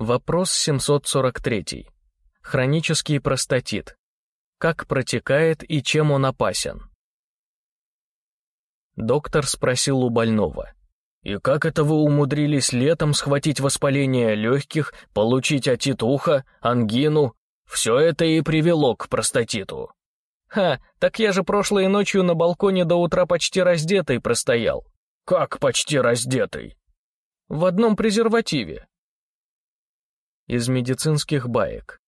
Вопрос 743. Хронический простатит. Как протекает и чем он опасен? Доктор спросил у больного. «И как это вы умудрились летом схватить воспаление легких, получить отит уха, ангину? Все это и привело к простатиту». «Ха, так я же прошлой ночью на балконе до утра почти раздетый простоял». «Как почти раздетый?» «В одном презервативе». Из медицинских баек.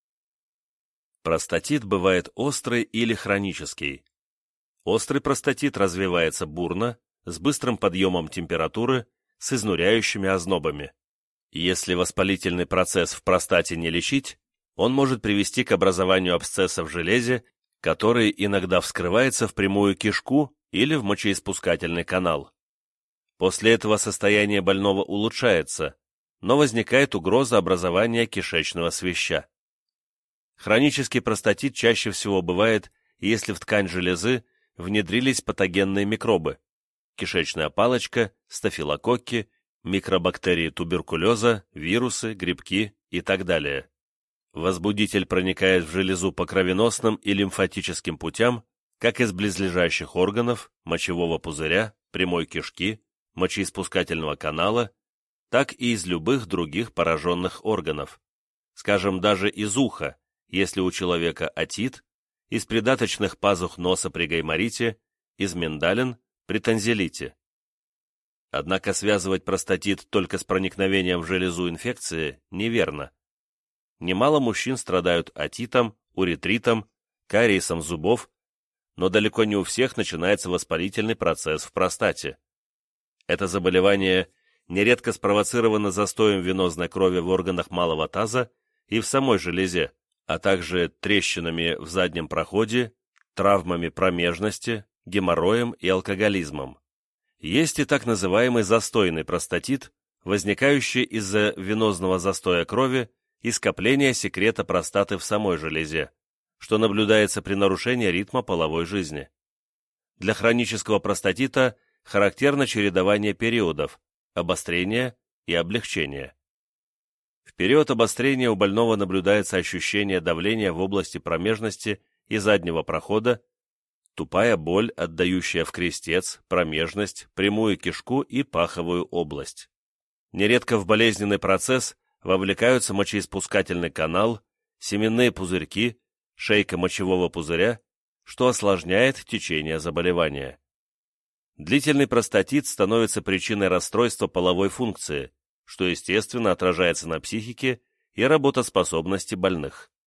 Простатит бывает острый или хронический. Острый простатит развивается бурно, с быстрым подъемом температуры, с изнуряющими ознобами. Если воспалительный процесс в простате не лечить, он может привести к образованию абсцесса в железе, который иногда вскрывается в прямую кишку или в мочеиспускательный канал. После этого состояние больного улучшается, но возникает угроза образования кишечного свища. Хронический простатит чаще всего бывает, если в ткань железы внедрились патогенные микробы – кишечная палочка, стафилококки, микробактерии туберкулеза, вирусы, грибки и так далее. Возбудитель проникает в железу по кровеносным и лимфатическим путям, как из близлежащих органов, мочевого пузыря, прямой кишки, мочеиспускательного канала, так и из любых других пораженных органов, скажем, даже из уха, если у человека отит, из придаточных пазух носа при гайморите, из миндалин при танзелите. Однако связывать простатит только с проникновением в железу инфекции неверно. Немало мужчин страдают отитом, уретритом, кариесом зубов, но далеко не у всех начинается воспалительный процесс в простате. Это заболевание нередко спровоцировано застоем венозной крови в органах малого таза и в самой железе, а также трещинами в заднем проходе, травмами промежности, геморроем и алкоголизмом. Есть и так называемый застойный простатит, возникающий из-за венозного застоя крови и скопления секрета простаты в самой железе, что наблюдается при нарушении ритма половой жизни. Для хронического простатита характерно чередование периодов, обострения и облегчения. В период обострения у больного наблюдается ощущение давления в области промежности и заднего прохода, тупая боль, отдающая в крестец, промежность, прямую кишку и паховую область. Нередко в болезненный процесс вовлекаются мочеиспускательный канал, семенные пузырьки, шейка мочевого пузыря, что осложняет течение заболевания. Длительный простатит становится причиной расстройства половой функции, что естественно отражается на психике и работоспособности больных.